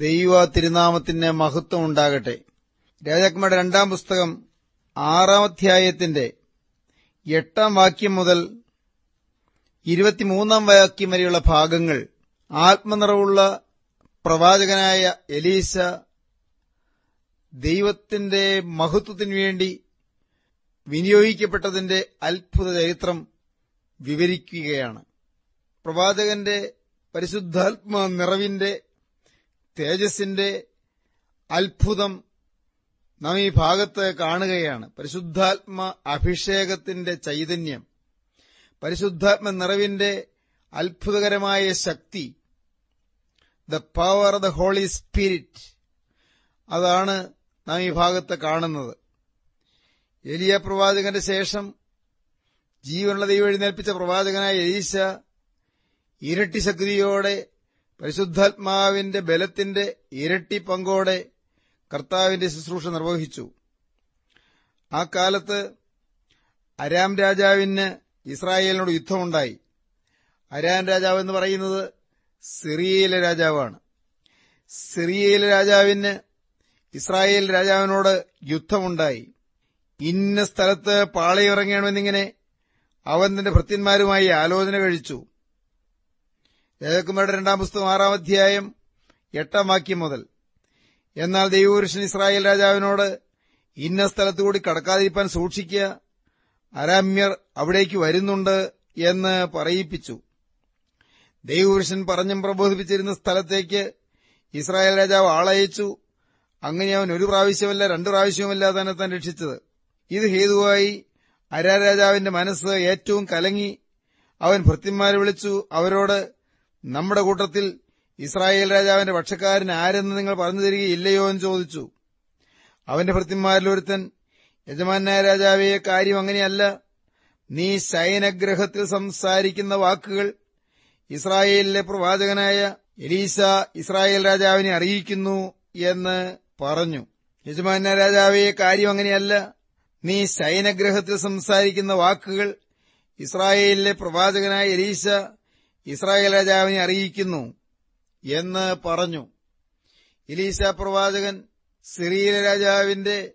ദൈവ തിരുനാമത്തിന് മഹത്വം ഉണ്ടാകട്ടെ. രാജാക്കന്മാരുടെ രണ്ടാം പുസ്തകം ആറാം അധ്യായത്തിന്റെ എട്ടാം വാക്യം മുതൽ ഇരുപത്തിമൂന്നാം വാക്യം വരെയുള്ള ഭാഗങ്ങൾ ആത്മനിറവുള്ള പ്രവാചകനായ എലീസ ദൈവത്തിന്റെ മഹത്വത്തിനു വേണ്ടി വിനിയോഗിക്കപ്പെട്ടതിന്റെ അത്ഭുത ചരിത്രം വിവരിക്കുകയാണ്. പ്രവാചകന്റെ പരിശുദ്ധാത്മ നിറവിന്റെ തേജസ്സിന്റെ അത്ഭുതം നാം ഈ ഭാഗത്ത് കാണുകയാണ്. പരിശുദ്ധാത്മ അഭിഷേകത്തിന്റെ ചൈതന്യം പരിശുദ്ധാത്മ നിറവിന്റെ അത്ഭുതകരമായ ശക്തി the power the Holy Spirit അതാണ് നാം ഈ ഭാഗത്ത് കാണുന്നത്. എലിയ പ്രവാചകന്റെ ശേഷം ജീവനുള്ള ദൈവം എഴുന്നേൽപ്പിച്ച പ്രവാചകനായ എലീശ ഇരട്ടി ശക്തിയോടെ പരിശുദ്ധാത്മാവിന്റെ ബലത്തിന്റെ ഇരട്ടി പങ്കോടെ കർത്താവിന്റെ ശുശ്രൂഷ നിർവഹിച്ചു. ആ കാലത്ത് അരാം രാജാവിന് ഇസ്രായേലിനോട് യുദ്ധമുണ്ടായി. അരാം രാജാവ് എന്ന് പറയുന്നത് സിറിയയിലെ രാജാവാണ്. സിറിയയിലെ രാജാവിന് ഇസ്രായേൽ രാജാവിനോട് യുദ്ധമുണ്ടായി. ഇന്ന സ്ഥലത്ത് പാളയിറങ്ങണമെന്നിങ്ങനെ അവൻ തന്റെ ഭൃത്യന്മാരുമായി ആലോചന കഴിച്ചു. രാജകുമാരുടെ രണ്ടാം പുസ്തകം ആറാം അധ്യായം എട്ടാം വാക്യം മുതൽ. എന്നാൽ ദൈവപുരുഷൻ ഇസ്രായേൽ രാജാവിനോട് ഇന്ന സ്ഥലത്തുകൂടി കടക്കാതിരിപ്പാൻ സൂക്ഷിക്കുക അരാമ്യർ അവിടേക്ക് വരുന്നുണ്ട് എന്ന് പറയിപ്പിച്ചു. ദൈവപുരുഷൻ പറഞ്ഞും പ്രബോധിപ്പിച്ചിരുന്ന സ്ഥലത്തേക്ക് ഇസ്രായേൽ രാജാവ് ആളയച്ചു. അങ്ങനെ അവൻ ഒരു പ്രാവശ്യമല്ല രണ്ടു പ്രാവശ്യവുമല്ല തന്നെ താൻ രക്ഷിച്ചത്. ഇത് ഹേതുവായി അരാ രാജാവിന്റെ മനസ്സ് ഏറ്റവും കലങ്ങി. അവൻ ഭൃത്യന്മാരെ വിളിച്ചു അവരോട് നമ്മുടെ കൂട്ടത്തിൽ ഇസ്രായേൽ രാജാവിന്റെ പക്ഷക്കാരൻ ആരെന്ന് നിങ്ങൾ പറഞ്ഞു തരികയില്ലയോ എന്ന് ചോദിച്ചു. അവന്റെ ഭൃത്യന്മാരിലൊരുത്തൻ യജമാനായ രാജാവേ കാര്യം അങ്ങനെയല്ല. നീ ശയനഗ്രഹത്തിൽ സംസാരിക്കുന്ന വാക്കുകൾ ഇസ്രായേലിലെ പ്രവാചകനായ എലീസ ഇസ്രായേൽ രാജാവിനെ അറിയിക്കുന്നു എന്ന് പറഞ്ഞു. യജമാന രാജാവേ കാര്യം അങ്ങനെയല്ല. നീ ശയനഗ്രഹത്തിൽ സംസാരിക്കുന്ന വാക്കുകൾ ഇസ്രായേലിലെ പ്രവാചകനായ എലീസ ഇസ്രായേൽ രാജാവിനെ അറിയിക്കുന്നു എന്ന് പറഞ്ഞു. ഇലീസ പ്രവാചകൻ സിറിയയിലെ രാജാവിന്റെ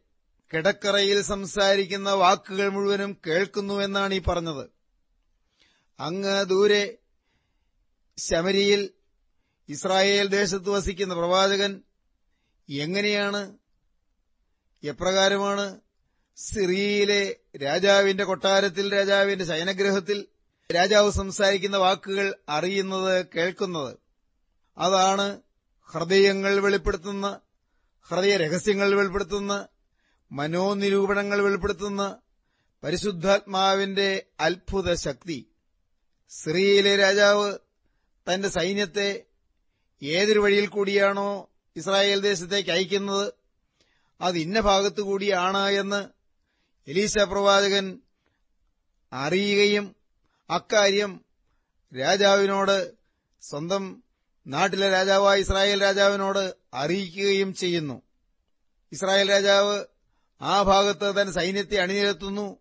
കിടക്കറയിൽ സംസാരിക്കുന്ന വാക്കുകൾ മുഴുവനും കേൾക്കുന്നുവെന്നാണ് ഈ പറഞ്ഞത്. അങ്ങ് ദൂരെ ശമരിയിൽ ഇസ്രായേൽ ദേശത്ത് വസിക്കുന്ന പ്രവാചകൻ എങ്ങനെയാണ് എപ്രകാരമാണ് സിറിയയിലെ രാജാവിന്റെ കൊട്ടാരത്തിൽ രാജാവിന്റെ ശയനഗ്രഹത്തിൽ രാജാവ് സംസാരിക്കുന്ന വാക്കുകൾ അറിയുന്നത് കേൾക്കുന്നത്. അതാണ് ഹൃദയങ്ങൾ വെളിപ്പെടുത്തുന്ന ഹൃദയ രഹസ്യങ്ങൾ വെളിപ്പെടുത്തുന്ന മനോനിരൂപണങ്ങൾ വെളിപ്പെടുത്തുന്ന പരിശുദ്ധാത്മാവിന്റെ അത്ഭുത ശക്തി. സിറിയയിലെ രാജാവ് തന്റെ സൈന്യത്തെ ഏതൊരു വഴിയിൽ കൂടിയാണോ ഇസ്രായേൽ ദേശത്തേക്ക് അയക്കുന്നത്? അത് ഇന്ന ഭാഗത്തു എന്ന് എലീസ പ്രവാചകൻ അറിയുകയും അക്കാര്യം രാജാവിനോട് സ്വന്തം നാട്ടിലെ രാജാവായ ഇസ്രായേൽ രാജാവിനോട് അറിയിക്കുകയും ചെയ്യുന്നു. ഇസ്രായേൽ രാജാവ് ആ ഭാഗത്ത് തന്റെ സൈന്യത്തെ അണിനിരത്തുന്നു.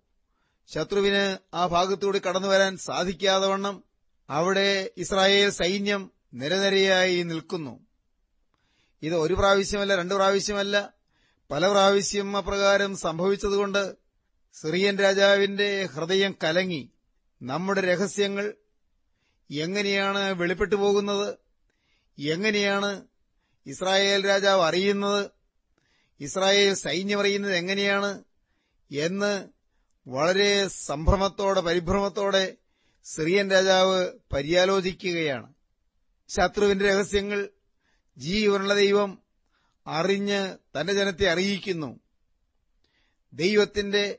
ശത്രുവിന് ആ ഭാഗത്തൂടെ കടന്നുവരാൻ സാധിക്കാതെ വണ്ണം അവിടെ ഇസ്രായേൽ സൈന്യം നിരനിരയായി നിൽക്കുന്നു. ഇത് ഒരു പ്രാവശ്യമല്ല രണ്ടു പ്രാവശ്യമല്ല. പല പ്രാവശ്യം അപ്രകാരം സംഭവിച്ചതുകൊണ്ട് സിറിയൻ രാജാവിന്റെ ഹൃദയം കലങ്ങി. നമ്മുടെ രഹസ്യങ്ങൾ എങ്ങനെയാണ് വെളിപ്പെട്ടു പോകുന്നത്? എങ്ങനെയാണ് ഇസ്രായേൽ രാജാവ് അറിയുന്നത്? ഇസ്രായേൽ സൈന്യം അറിയുന്നത് എങ്ങനെയാണ്? എന്ന് വളരെ സംഭ്രമത്തോടെ പരിഭ്രമത്തോടെ സിറിയൻ രാജാവ് പര്യാലോചിക്കുകയാണ്. ശത്രുവിന്റെ രഹസ്യങ്ങൾ ജീവനുള്ള ദൈവം അറിഞ്ഞ് തന്റെ ജനത്തെ അറിയിക്കുന്നു. ദൈവത്തിന്റെ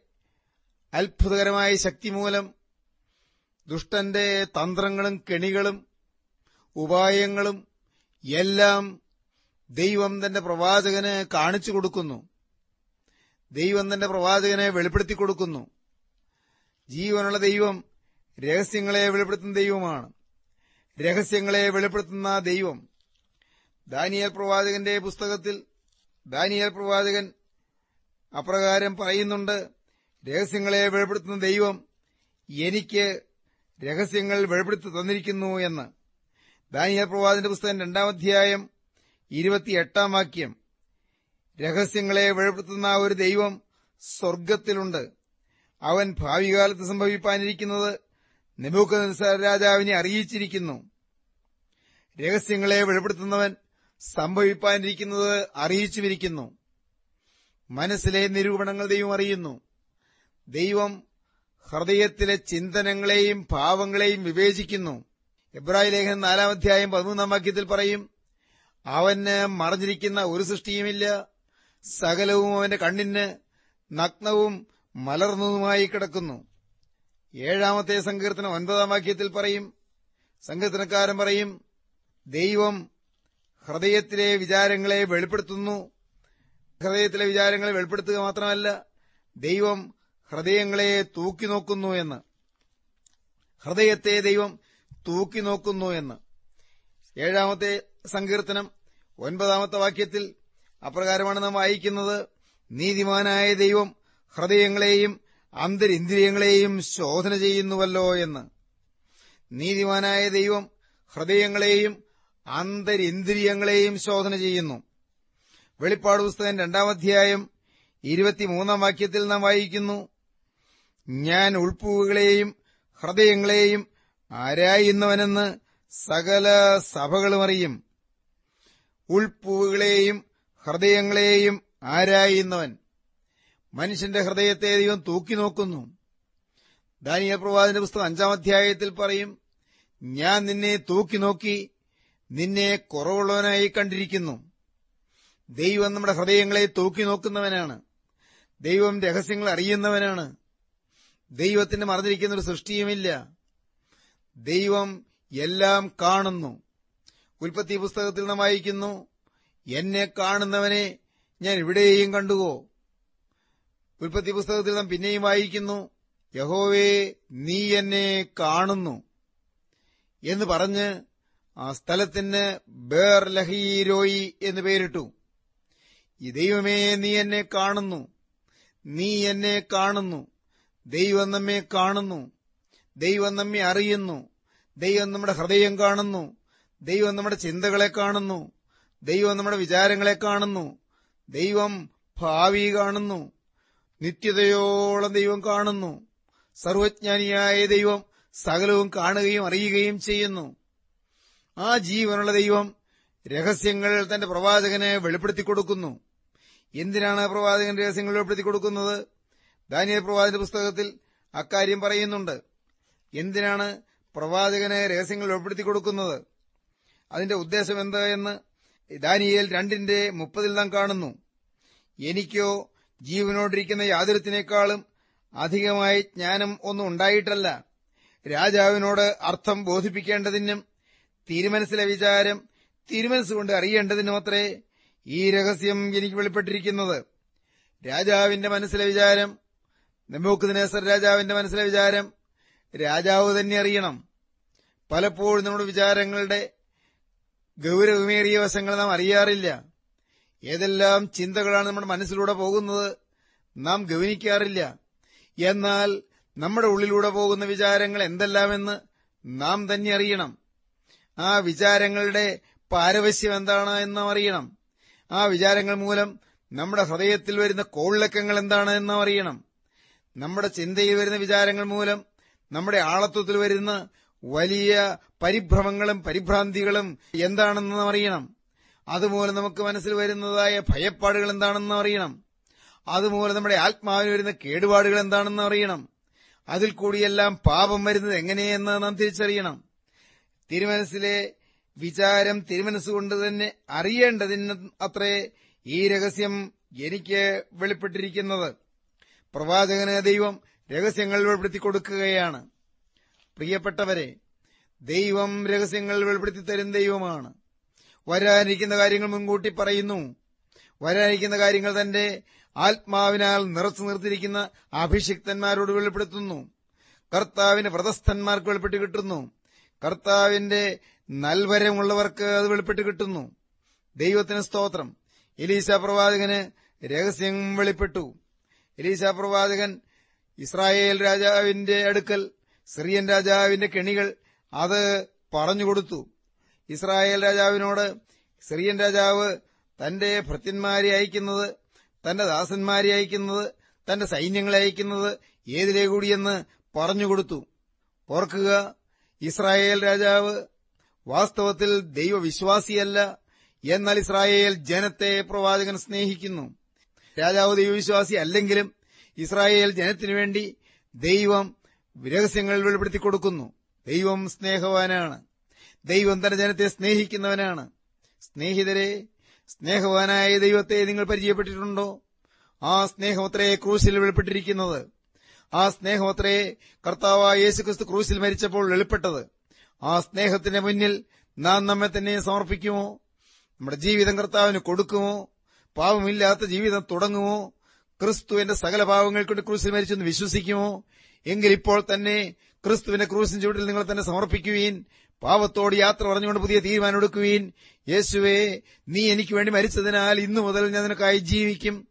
അത്ഭുതകരമായ ശക്തി മൂലം ദുഷ്ടന്റെ തന്ത്രങ്ങളും കെണികളും ഉപായങ്ങളും എല്ലാം ദൈവം തന്റെ പ്രവാചകന് കാണിച്ചു കൊടുക്കുന്നു. ദൈവം തന്റെ പ്രവാചകനെ വെളിപ്പെടുത്തി കൊടുക്കുന്നു. ജീവനുള്ള ദൈവം രഹസ്യങ്ങളെ വെളിപ്പെടുത്തുന്ന ദൈവമാണ്. രഹസ്യങ്ങളെ വെളിപ്പെടുത്തുന്ന ദൈവം. ദാനിയൽ പ്രവാചകന്റെ പുസ്തകത്തിൽ ദാനിയൽ പ്രവാചകൻ അപ്രകാരം പറയുന്നുണ്ട് രഹസ്യങ്ങളെ വെളിപ്പെടുത്തുന്ന ദൈവം എനിക്ക് രഹസ്യങ്ങൾ വെളിപ്പെടുത്തി തന്നിരിക്കുന്നു എന്ന്. ദാനിയൽ പ്രവാചന്റെ പുസ്തകം രണ്ടാം അധ്യായം ഇരുപത്തിയെട്ടാം വാക്യം. രഹസ്യങ്ങളെ വെളിപ്പെടുത്തുന്ന ഒരു ദൈവം സ്വർഗത്തിലുണ്ട് അവൻ ഭാവികാലത്ത് സംഭവിപ്പാനിരിക്കുന്നത് നെബൂക്കദ്നേസർ രാജാവിനെ അറിയിച്ചിരിക്കുന്നു. രഹസ്യങ്ങളെ വെളിപ്പെടുത്തുന്നവൻ സംഭവിപ്പാനിരിക്കുന്നത് അറിയിച്ചുമിരിക്കുന്നു. മനസ്സിലെ നിരൂപണങ്ങൾ ദൈവം അറിയുന്നു. ദൈവം ഹൃദയത്തിലെ ചിന്തനങ്ങളെയും ഭാവങ്ങളെയും വിവേചിക്കുന്നു. എബ്രാഹിം ലേഖനം നാലാം അധ്യായം പതിമൂന്നാം വാക്യത്തിൽ പറയും അവന് മറഞ്ഞിരിക്കുന്ന ഒരു സൃഷ്ടിയുമില്ല. സകലവും അവന്റെ കണ്ണിന് നഗ്നവും മലർന്നതുമായി കിടക്കുന്നു. ഏഴാമത്തെ സങ്കീർത്തനം ഒൻപതാം വാക്യത്തിൽ പറയും സങ്കീർത്തനക്കാരൻ പറയും ദൈവം ഹൃദയത്തിലെ വിചാരങ്ങളെ വെളിപ്പെടുത്തുന്നു. ഹൃദയത്തിലെ വിചാരങ്ങളെ വെളിപ്പെടുത്തുക മാത്രമല്ല ദൈവം ഹൃദയങ്ങളെ തൂക്കി നോക്കുന്നു എന്ന്. ഹൃദയത്തെ ദൈവം തൂക്കി നോക്കുന്നു എന്ന്. ഏഴാമത്തെ സങ്കീർത്തനം ഒൻപതാമത്തെ വാക്യത്തിൽ അപ്രകാരമാണ് നാം വായിക്കുന്നത് നീതിമാനായ ദൈവം ഹൃദയങ്ങളെയും അന്തരിന്ദ്രിയങ്ങളെയും ശോധന ചെയ്യുന്നുവല്ലോ എന്ന്. നീതിമാനായ ദൈവം ഹൃദയങ്ങളെയും അന്തരിന്ദ്രിയങ്ങളെയും ശോധന ചെയ്യുന്നു. വെളിപ്പാട് പുസ്തകം രണ്ടാം അധ്യായം ഇരുപത്തിമൂന്നാം വാക്യത്തിൽ നാം വായിക്കുന്നു ഞാൻ ഉൾപ്പൂവുകളെയും ഹൃദയങ്ങളെയും ആരായുന്നവനെന്ന് സകല സഭകളും അറിയും. ഉൾപ്പൂവുകളെയും ഹൃദയങ്ങളെയും ആരായുന്നവൻ മനുഷ്യന്റെ ഹൃദയത്തെ ദൈവം തൂക്കി നോക്കുന്നു. ദാനിയ പ്രവാദിന്റെ പുസ്തകം അഞ്ചാം അധ്യായത്തിൽ പറയും ഞാൻ നിന്നെ തൂക്കി നോക്കി നിന്നെ കുറവുള്ളവനായി കണ്ടിരിക്കുന്നു. ദൈവം നമ്മുടെ ഹൃദയങ്ങളെ തൂക്കി നോക്കുന്നവനാണ്. ദൈവം രഹസ്യങ്ങൾ അറിയുന്നവനാണ്. ദൈവത്തിന് മറന്നിരിക്കുന്ന ഒരു സൃഷ്ടിയുമില്ല. ദൈവം എല്ലാം കാണുന്നു. ഉൽപ്പത്തി പുസ്തകത്തിൽ നാം വായിക്കുന്നു. എന്നെ കാണുന്നവനെ ഞാൻ ഇവിടെയും കണ്ടുവോ? ഉൽപ്പത്തി പുസ്തകത്തിൽ നാം പിന്നെയും വായിക്കുന്നു. യഹോവേ നീ എന്നെ കാണുന്നു എന്ന് പറഞ്ഞ് ആ സ്ഥലത്തിന് ബേർ ലഹീരോയി എന്ന് പേരിട്ടു. ഈ ദൈവമേ നീ എന്നെ കാണുന്നു. നീ എന്നെ കാണുന്നു. ദൈവം നമ്മെ കാണുന്നു. ദൈവം നമ്മെ അറിയുന്നു. ദൈവം നമ്മുടെ ഹൃദയം കാണുന്നു. ദൈവം നമ്മുടെ ചിന്തകളെ കാണുന്നു. ദൈവം നമ്മുടെ വിചാരങ്ങളെ കാണുന്നു. ദൈവം ഭാവി കാണുന്നു. നിത്യതയോളം ദൈവം കാണുന്നു. സർവജ്ഞാനിയായ ദൈവം സകലവും കാണുകയും അറിയുകയും ചെയ്യുന്നു. ആ ജീവനുള്ള ദൈവം രഹസ്യങ്ങൾ തന്റെ പ്രവാചകനെ വെളിപ്പെടുത്തി കൊടുക്കുന്നു എന്തിനാണ് പ്രവാചകൻ രഹസ്യങ്ങൾ വെളിപ്പെടുത്തി കൊടുക്കുന്നത് ദാനിയ പ്രവാചക പുസ്തകത്തിൽ അക്കാര്യം പറയുന്നുണ്ട്. എന്തിനാണ് പ്രവാചകനെ രഹസ്യങ്ങൾ വെളിപ്പെടുത്തി കൊടുക്കുന്നത്? അതിന്റെ ഉദ്ദേശം എന്താ എന്ന് ദാനിയേൽ രണ്ടിന്റെ മുപ്പതിൽ നാം കാണുന്നു. എനിക്കോ ജീവനോടിരിക്കുന്ന യാതൊരുത്തിനേക്കാളും അധികമായി ജ്ഞാനം ഒന്നും ഉണ്ടായിട്ടല്ല. രാജാവിനോട് അർത്ഥം ബോധിപ്പിക്കേണ്ടതിനും തിരുമനസിലെ വിചാരം തിരുമനസ്സുകൊണ്ട് അറിയേണ്ടതിനും അത്രേ ഈ രഹസ്യം എനിക്ക് വെളിപ്പെട്ടിരിക്കുന്നത്. രാജാവിന്റെ മനസ്സിലെ വിചാരം നെബൂഖദ്നേസർ രാജാവിന്റെ മനസ്സിലെ വിചാരം രാജാവ് തന്നെ അറിയണം. പലപ്പോഴും നമ്മുടെ വിചാരങ്ങളുടെ ഗൗരവമേറിയ വശങ്ങൾ നാം അറിയാറില്ല. ഏതെല്ലാം ചിന്തകളാണ് നമ്മുടെ മനസ്സിലൂടെ പോകുന്നത് നാം ഗവനിക്കാറില്ല എന്നാൽ നമ്മുടെ ഉള്ളിലൂടെ പോകുന്ന വിചാരങ്ങൾ എന്തെല്ലാമെന്ന് നാം തന്നെ അറിയണം. ആ വിചാരങ്ങളുടെ പാരവശ്യം എന്താണ് എന്ന് നാം അറിയണം. ആ വിചാരങ്ങൾ മൂലം നമ്മുടെ ഹൃദയത്തിൽ വരുന്ന കോളിളക്കങ്ങൾ എന്താണ് എന്ന് നാം അറിയണം. നമ്മുടെ ചിന്തയിൽ വരുന്ന വിചാരങ്ങൾ മൂലം നമ്മുടെ ആളത്വത്തിൽ വരുന്ന വലിയ പരിഭ്രമങ്ങളും പരിഭ്രാന്തികളും എന്താണെന്ന് അറിയണം. അതുമൂലം നമുക്ക് മനസ്സിൽ വരുന്നതായ ഭയപ്പാടുകൾ എന്താണെന്ന് അറിയണം. അതുമൂലം നമ്മുടെ ആത്മാവിന് വരുന്ന കേടുപാടുകൾ എന്താണെന്ന് അറിയണം. അതിൽ കൂടിയെല്ലാം പാപം വരുന്നത് എങ്ങനെയെന്ന് നാം തിരിച്ചറിയണം. തിരുമനസിലെ വിചാരം തിരുമനസ്സുകൊണ്ട് തന്നെ അറിയേണ്ടതിന് അത്രേ ഈ രഹസ്യം എനിക്ക് വെളിപ്പെട്ടിരിക്കുന്നത്. പ്രവാചകന് ദൈവം രഹസ്യങ്ങൾ വെളിപ്പെടുത്തി കൊടുക്കുകയാണ്. പ്രിയപ്പെട്ടവരെ ദൈവം രഹസ്യങ്ങൾ വെളിപ്പെടുത്തി തരും ദൈവമാണ്. വരാനിരിക്കുന്ന കാര്യങ്ങൾ മുൻകൂട്ടി പറയുന്നു. വരാനിരിക്കുന്ന കാര്യങ്ങൾ തന്റെ ആത്മാവിനാൽ നിറച്ചു നിർത്തിയിരിക്കുന്ന അഭിഷിക്തന്മാരോട് വെളിപ്പെടുത്തുന്നു. കർത്താവിന്റെ വ്രതസ്ഥന്മാർക്ക് വെളിപ്പെട്ട് കിട്ടുന്നു. കർത്താവിന്റെ നൽവരമുള്ളവർക്ക് അത് വെളിപ്പെട്ട് കിട്ടുന്നു. ദൈവത്തിന് സ്തോത്രം. എലീസ പ്രവാചകന് രഹസ്യം വെളിപ്പെട്ടു. എലീസ പ്രവാചകൻ ഇസ്രായേൽ രാജാവിന്റെ അടുക്കൽ സിറിയൻ രാജാവിന്റെ കെണികൾ അത് പറഞ്ഞുകൊടുത്തു. ഇസ്രായേൽ രാജാവിനോട് സിറിയൻ രാജാവ് തന്റെ ഭൃത്യന്മാരെ അയക്കുന്നത് തന്റെ ദാസന്മാരെ അയക്കുന്നത് തന്റെ സൈന്യങ്ങളെ അയക്കുന്നത് ഏതിലെ കൂടിയെന്ന് പറഞ്ഞുകൊടുത്തു. ഓർക്കുക ഇസ്രായേൽ രാജാവ് വാസ്തവത്തിൽ ദൈവവിശ്വാസിയല്ല എന്നാൽ ഇസ്രായേൽ ജനത്തെ പ്രവാചകൻ സ്നേഹിക്കുന്നു. രാജാവ് ദൈവവിശ്വാസി അല്ലെങ്കിലും ഇസ്രായേൽ ജനത്തിനുവേണ്ടി ദൈവം രഹസ്യങ്ങൾ വെളിപ്പെടുത്തി കൊടുക്കുന്നു. ദൈവം സ്നേഹവാനാണ്. ദൈവം തന്റെ ജനത്തെ സ്നേഹിക്കുന്നവനാണ്. സ്നേഹിതരെ സ്നേഹവാനായ ദൈവത്തെ നിങ്ങൾ പരിചയപ്പെട്ടിട്ടുണ്ടോ? ആ സ്നേഹമത്രേ ക്രൂശിൽ വെളിപ്പെട്ടിരിക്കുന്നത്. ആ സ്നേഹമത്രേ കർത്താവായ യേശുക്രിസ്തു ക്രൂശിൽ മരിച്ചപ്പോൾ വെളിപ്പെട്ടത്. ആ സ്നേഹത്തിന്റെ മുന്നിൽ നാം നമ്മെ തന്നെ സമർപ്പിക്കുമോ? നമ്മുടെ ജീവിതം കർത്താവിന് കൊടുക്കുമോ? പാവമില്ലാത്ത ജീവിതം തുടങ്ങുമോ? ക്രിസ്തു എന്റെ സകല പാവങ്ങൾ കൊണ്ട് ക്രൂശിൽ മരിച്ചെന്ന് വിശ്വസിക്കുമോ? എങ്കിൽ ഇപ്പോൾ തന്നെ ക്രിസ്തുവിന്റെ ക്രൂസിൻ ചുവട്ടിൽ നിങ്ങളെ തന്നെ സമർപ്പിക്കുകയും പാവത്തോട് യാത്ര പറഞ്ഞുകൊണ്ട് പുതിയ തീരുമാനം എടുക്കുകയും യേശുവേ നീ എനിക്ക് വേണ്ടി മരിച്ചതിനാൽ ഇന്നു മുതൽ ഞാൻ നിനക്കായി ജീവിക്കും.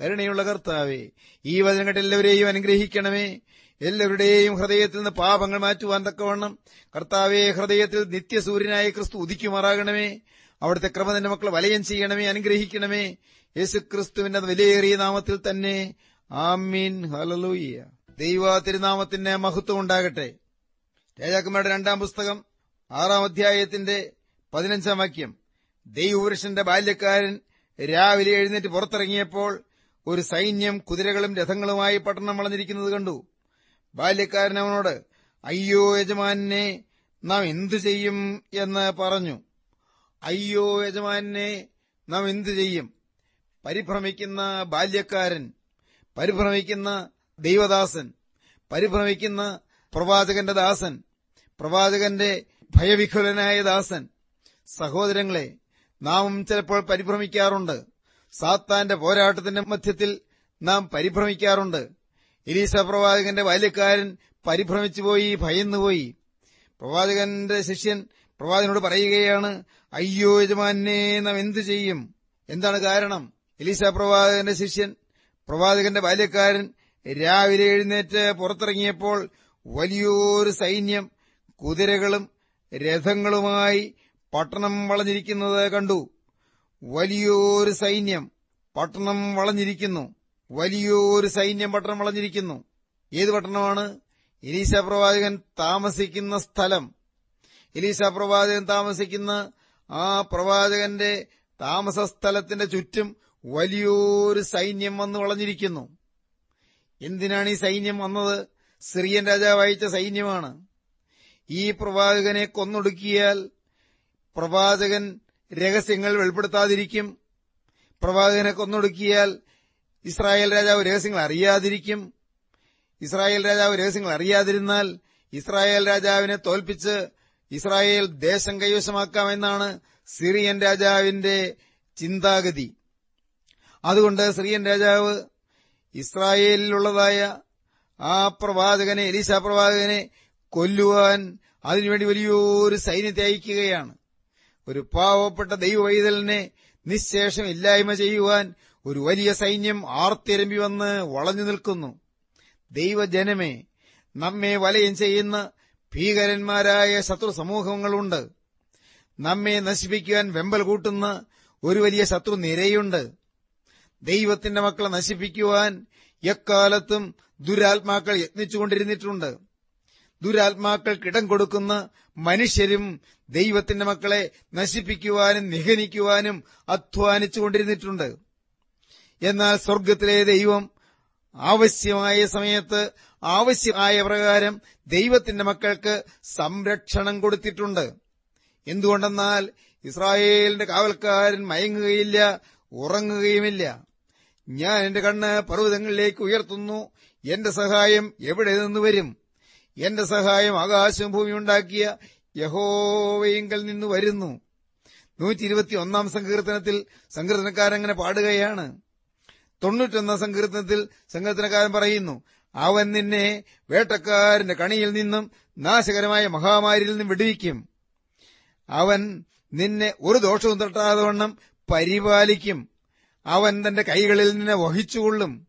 കരുണയുള്ള കർത്താവേ ഈ വചനം കേട്ട് എല്ലാവരെയും അനുഗ്രഹിക്കണമേ. എല്ലാവരുടെയും ഹൃദയത്തിൽ നിന്ന് പാപങ്ങൾ മാറ്റുവാൻ തക്കവണ്ണം കർത്താവെ ഹൃദയത്തിൽ നിത്യസൂര്യനായ ക്രിസ്തു ഉദിക്കുമാറാകണമേ. അവിടുത്തെ ക്രമ നിന്റെ മക്കളെ വലയം ചെയ്യണമേ അനുഗ്രഹിക്കണമേ. യേശു ക്രിസ്തുവിന്റെ വിലയേറിയ നാമത്തിൽ തന്നെ ആമീൻ ഹലലൂയ്യ ദൈവ തിരുനാമത്തിന്റെ മഹത്വം ഉണ്ടാകട്ടെ. രാജാക്കന്മാരുടെ രണ്ടാം പുസ്തകം ആറാം അധ്യായത്തിന്റെ പതിനഞ്ചാം വാക്യം. ദൈവപുരുഷന്റെ ബാല്യക്കാരൻ രാവിലെ എഴുന്നേറ്റ് പുറത്തിറങ്ങിയപ്പോൾ ഒരു സൈന്യം കുതിരകളും രഥങ്ങളുമായി പട്ടണം വളഞ്ഞിരിക്കുന്നത് കണ്ടു. ബാല്യക്കാരൻ അവനോട് അയ്യോ യജമാനെ നാം എന്തു ചെയ്യും? എന്ന് പറഞ്ഞു. അയ്യോ യജമാനെ നാം എന്തു ചെയ്യും? പരിഭ്രമിക്കുന്ന ബാല്യക്കാരൻ പരിഭ്രമിക്കുന്ന ദൈവദാസൻ പരിഭ്രമിക്കുന്ന പ്രവാചകന്റെ ദാസൻ പ്രവാചകന്റെ ഭയവിഹുലനായ ദാസൻ. സഹോദരങ്ങളെ നാം ചിലപ്പോൾ പരിഭ്രമിക്കാറുണ്ട്. സാത്താന്റെ പോരാട്ടത്തിന്റെ മധ്യത്തിൽ നാം പരിഭ്രമിക്കാറുണ്ട്. ഇലീസ പ്രവാചകന്റെ ബാല്യക്കാരൻ പരിഭ്രമിച്ചുപോയി ഭയന്നുപോയി. പ്രവാചകന്റെ ശിഷ്യൻ പ്രവാചകനോട് പറയുകയാണ് അയ്യോ യജമാനെ നാം എന്തു ചെയ്യും? എന്താണ് കാരണം? എലീസ പ്രവാചകന്റെ ശിഷ്യൻ പ്രവാചകന്റെ ബാല്യക്കാരൻ രാവിലെ എഴുന്നേറ്റ് പുറത്തിറങ്ങിയപ്പോൾ വലിയൊരു സൈന്യം കുതിരകളും രഥങ്ങളുമായി പട്ടണം വളഞ്ഞിരിക്കുന്നത് കണ്ടു. വലിയൊരു സൈന്യം പട്ടണം വളഞ്ഞിരിക്കുന്നു. വലിയൊരു സൈന്യം പട്ടണം വളഞ്ഞിരിക്കുന്നു. ഏത് പട്ടണമാണ്? എലീസ പ്രവാചകൻ താമസിക്കുന്ന സ്ഥലം. എലീസ പ്രവാചകൻ താമസിക്കുന്ന ആ പ്രവാചകന്റെ താമസ സ്ഥലത്തിന്റെ ചുറ്റും വലിയൊരു സൈന്യം വന്ന് വളഞ്ഞിരിക്കുന്നു. എന്തിനാണ് ഈ സൈന്യം വന്നത്? സിറിയൻ രാജാവ് അയച്ച സൈന്യമാണ്. ഈ പ്രവാചകനെ കൊന്നൊടുക്കിയാൽ പ്രവാചകൻ രഹസ്യങ്ങൾ വെളിപ്പെടുത്താതിരിക്കും. പ്രവാചകനെ കൊന്നൊടുക്കിയാൽ ഇസ്രായേൽ രാജാവ് രഹസ്യങ്ങൾ അറിയാതിരിക്കും. ഇസ്രായേൽ രാജാവ് രഹസ്യങ്ങൾ അറിയാതിരുന്നാൽ ഇസ്രായേൽ രാജാവിനെ തോൽപ്പിച്ച് ഇസ്രായേൽ ദേശം കൈവശമാക്കാമെന്നാണ് സിറിയൻ രാജാവിന്റെ ചിന്താഗതി. അതുകൊണ്ട് സിറിയൻ രാജാവ് ഇസ്രായേലിലുള്ളതായ ആ പ്രവാചകനെ എലീശ പ്രവാചകനെ കൊല്ലുവാൻ അതിനുവേണ്ടി വലിയൊരു സൈന്യത്തെ അയക്കുകയാണ്. ഒരു പാവപ്പെട്ട ദൈവവൈതലിനെ നിശേഷം ഇല്ലായ്മ ചെയ്യുവാൻ ഒരു വലിയ സൈന്യം ആർത്തിരമ്പി വന്ന് വളഞ്ഞു നിൽക്കുന്നു. ദൈവജനമേ നമ്മെ വലയം ചെയ്യുന്ന ഭീകരന്മാരായ ശത്രു സമൂഹങ്ങളുണ്ട്. നമ്മെ നശിപ്പിക്കുവാൻ വെമ്പൽ കൂട്ടുന്ന ഒരു വലിയ ശത്രു നിരയുണ്ട്. ദൈവത്തിന്റെ മക്കളെ നശിപ്പിക്കുവാൻ എക്കാലത്തും ദുരാത്മാക്കൾ യത്നിച്ചുകൊണ്ടിരുന്നിട്ടുണ്ട്. ദുരാത്മാക്കൾക്കിടം കൊടുക്കുന്ന മനുഷ്യരും ദൈവത്തിന്റെ മക്കളെ നശിപ്പിക്കുവാനും നിഹനിക്കുവാനും അധ്വാനിച്ചുകൊണ്ടിരുന്നിട്ടുണ്ട്. എന്നാൽ സ്വർഗത്തിലെ ദൈവം ആവശ്യമായ സമയത്ത് ആവശ്യമായ പ്രകാരം ദൈവത്തിന്റെ മക്കൾക്ക് സംരക്ഷണം കൊടുത്തിട്ടുണ്ട്. എന്തുകൊണ്ടെന്നാൽ ഇസ്രായേലിന്റെ കാവൽക്കാരൻ മയങ്ങുകയില്ല ഉറങ്ങുകയുമില്ല. ഞാൻ എന്റെ കണ്ണ് പർവതങ്ങളിലേക്ക് ഉയർത്തുന്നു. എന്റെ സഹായം എവിടെ നിന്ന് വരും? എന്റെ സഹായം ആകാശം ഭൂമി ഉണ്ടാക്കിയ യഹോവയിങ്കൽ നിന്ന് വരുന്നു. നൂറ്റി ഇരുപത്തി ഒന്നാം സങ്കീർത്തനത്തിൽ സങ്കീർത്തനക്കാരങ്ങനെ പാടുകയാണ്. തൊണ്ണൂറ്റൊന്നാം സങ്കീർത്തനത്തിൽ സങ്കീർത്തനക്കാരൻ പറയുന്നു അവൻ നിന്നെ വേട്ടക്കാരന്റെ കണിയിൽ നിന്നും നാശകരമായ മഹാമാരിയിൽ നിന്നും വിടുവിക്കും. അവൻ നിന്നെ ഒരു ദോഷവും തട്ടാതെ വണ്ണം പരിപാലിക്കും. അവൻ തന്റെ കൈകളിൽ നിന്നെ വഹിച്ചുകൊള്ളും.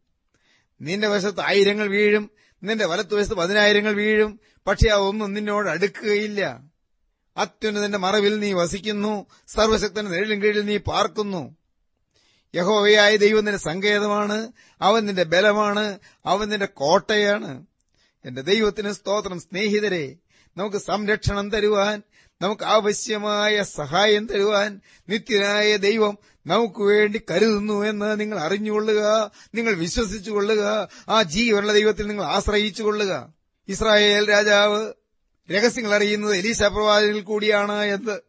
നിന്റെ വശത്ത് ആയിരങ്ങൾ വീഴും നിന്റെ വലത്തുവശത്ത് പതിനായിരങ്ങൾ വീഴും പക്ഷെ അതൊന്നും നിന്നോട് അടുക്കുകയില്ല. അത്യുന്നതന്റെ മറവിൽ നീ വസിക്കുന്നു സർവശക്തന്റെ നിഴലിൻ കീഴിൽ നീ പാർക്കുന്നു. യഹോവയായ ദൈവം നിന്റെ സങ്കേതമാണ്. അവൻ നിന്റെ ബലമാണ്. അവൻ നിന്റെ കോട്ടയാണ്. എന്റെ ദൈവത്തിന് സ്തോത്രം സ്നേഹിതരെ. നമുക്ക് സംരക്ഷണം തരുവാൻ നമുക്ക് ആവശ്യമായ സഹായം തരുവാൻ നിത്യനായ ദൈവം നമുക്ക് വേണ്ടി കരുതുന്നു എന്ന് നിങ്ങൾ അറിഞ്ഞുകൊള്ളുക നിങ്ങൾ വിശ്വസിച്ചുകൊള്ളുക ആ ജീവനുള്ള ദൈവത്തിൽ നിങ്ങൾ ആശ്രയിച്ചുകൊള്ളുക. ഇസ്രായേൽ രാജാവ് രഹസ്യങ്ങൾ അറിയുന്നത് എലീശ പ്രവാചകനിൽ കൂടിയാണ് എന്ന്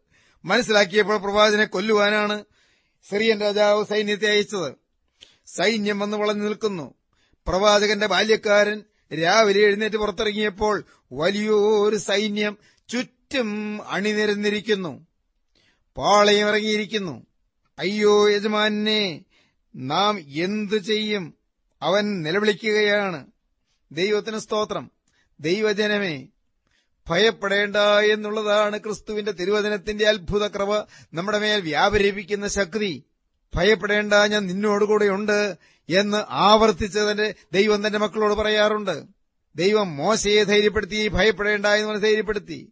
മനസ്സിലാക്കിയപ്പോൾ പ്രവാചനെ കൊല്ലുവാനാണ്. സിറിയൻ രാജാവ് സൈന്യത്തെ അയച്ചത്. സൈന്യം വന്ന് വളഞ്ഞു നിൽക്കുന്നു. പ്രവാചകന്റെ ബാല്യക്കാരൻ രാവിലെ എഴുന്നേറ്റ് പുറത്തിറങ്ങിയപ്പോൾ വലിയൊരു സൈന്യം ചുറ്റും അണിനിരന്നിരിക്കുന്നു. പാളയം ഇറങ്ങിയിരിക്കുന്നു. അയ്യോ യജമാനെ നാം എന്തു ചെയ്യും? അവൻ നിലവിളിക്കുകയാണ്. ദൈവത്തിന് സ്തോത്രം. ദൈവജനമേ ഭയപ്പെടേണ്ട എന്നുള്ളതാണ് ക്രിസ്തുവിന്റെ തിരുവചനത്തിന്റെ അത്ഭുത ക്രമ നമ്മുടെ മേൽ വ്യാപരിപ്പിക്കുന്ന ശക്തി. ഭയപ്പെടേണ്ട ഞാൻ നിന്നോടുകൂടെയുണ്ട് എന്ന് ആവർത്തിച്ചതിന്റെ ദൈവം തന്റെ മക്കളോട് പറയാറുണ്ട്. ദൈവം മോശയെ ധൈര്യപ്പെടുത്തി ഭയപ്പെടേണ്ട എന്ന് പറഞ്ഞ് ധൈര്യപ്പെടുത്തി.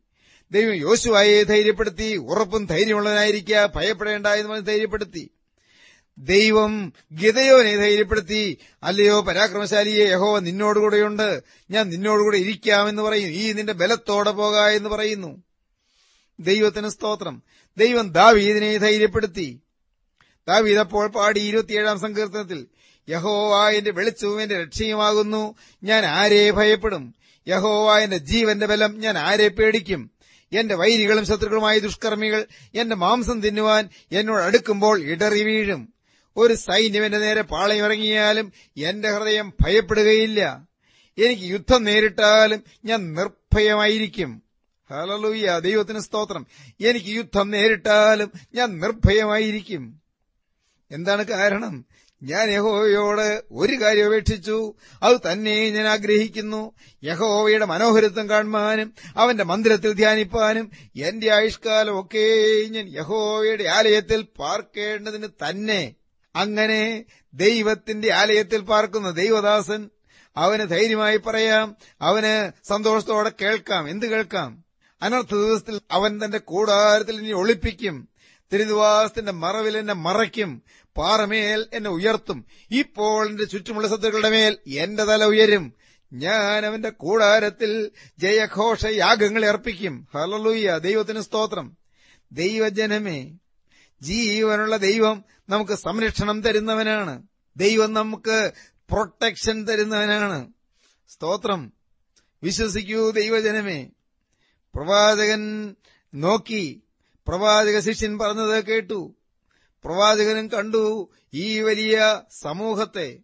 ദൈവം യോശുവായെ ധൈര്യപ്പെടുത്തി ഉറപ്പും ധൈര്യമുള്ളവനായിരിക്കുക ഭയപ്പെടേണ്ട എന്ന് പറഞ്ഞ് ധൈര്യപ്പെടുത്തി. ദൈവം ഗിതയോനെ ധൈര്യപ്പെടുത്തി അല്ലയോ പരാക്രമശാലിയെ യഹോവ നിന്നോടുകൂടെയുണ്ട്. ഞാൻ നിന്നോടുകൂടെ ഇരിക്കാമെന്ന് പറയും ഈ നിന്റെ ബലത്തോടെ പോക എന്ന് പറയുന്നു. ദൈവത്തിന് സ്തോത്രം. ദൈവം ദാവീദിനെ ധൈര്യപ്പെടുത്തി. ദാവീദ് അപ്പോൾ പാടി ഇരുപത്തിയേഴാം സങ്കീർത്തനത്തിൽ യഹോവ എന്റെ വെളിച്ചവും എന്റെ രക്ഷയുമാകുന്നു. ഞാൻ ആരെ ഭയപ്പെടും? യഹോവ എന്റെ ജീവന്റെ ബലം ഞാൻ ആരെ പേടിക്കും? എന്റെ വൈരികളും ശത്രുക്കളുമായ ദുഷ്കർമ്മികൾ എന്റെ മാംസം തിന്നുവാൻ എന്നോട് അടുക്കുമ്പോൾ ഇടറി വീഴും. ഒരു സൈന്യം എന്റെ നേരെ പാളയമിറങ്ങിയാലും എന്റെ ഹൃദയം ഭയപ്പെടുകയില്ല. എനിക്ക് യുദ്ധം നേരിട്ടാലും ഞാൻ നിർഭയമായിരിക്കും. ഹലലൂയ ദൈവത്തിന് സ്തോത്രം. എനിക്ക് യുദ്ധം നേരിട്ടാലും ഞാൻ നിർഭയമായിരിക്കും. എന്താണ് കാരണം? ഞാൻ യഹോവയോട് ഒരു കാര്യം അപേക്ഷിച്ചു. അത് തന്നെ ഞാൻ ആഗ്രഹിക്കുന്നു. യഹോവയുടെ മനോഹരത്വം കാണുവാനും അവന്റെ മന്ദിരത്തിൽ ധ്യാനിപ്പാനും എന്റെ ആയുഷ്കാലമൊക്കെ ഞാൻ യഹോവയുടെ ആലയത്തിൽ പാർക്കേണ്ടതിന് തന്നെ. അങ്ങനെ ദൈവത്തിന്റെ ആലയത്തിൽ പാർക്കുന്ന ദൈവദാസൻ അവന് ധൈര്യമായി പറയാം അവന് സന്തോഷത്തോടെ കേൾക്കാം. എന്ത് കേൾക്കാം? അനർത്ഥ ദിവസത്തിൽ അവൻ തന്റെ കൂടാരത്തിൽ ഇനി ഒളിപ്പിക്കും. തിരുനിവാസത്തിന്റെ മറവിൽ എന്നെ മറയ്ക്കും. പാറമേൽ എന്നെ ഉയർത്തും. ഇപ്പോൾ എന്റെ ചുറ്റുമുള്ള ശത്രുക്കളുടെ മേൽ എന്റെ തല ഉയരും. ഞാൻ അവന്റെ കൂടാരത്തിൽ ജയഘോഷ യാഗങ്ങളെ അർപ്പിക്കും. ഹലലൂയ്യ ദൈവത്തിന് സ്തോത്രം. ദൈവജനമേ ജീവനുള്ള ദൈവം നമുക്ക് സംരക്ഷണം തരുന്നവനാണ്. ദൈവം നമുക്ക് പ്രൊട്ടക്ഷൻ തരുന്നവനാണ്. സ്തോത്രം. വിശ്വസിക്കൂ ദൈവജനമേ. പ്രവാചകൻ നോക്കി. പ്രവാചക ശിഷ്യൻ പറഞ്ഞത് കേട്ടു. പ്രവാചകനും കണ്ടു ഈ വലിയ സമൂഹത്തെ.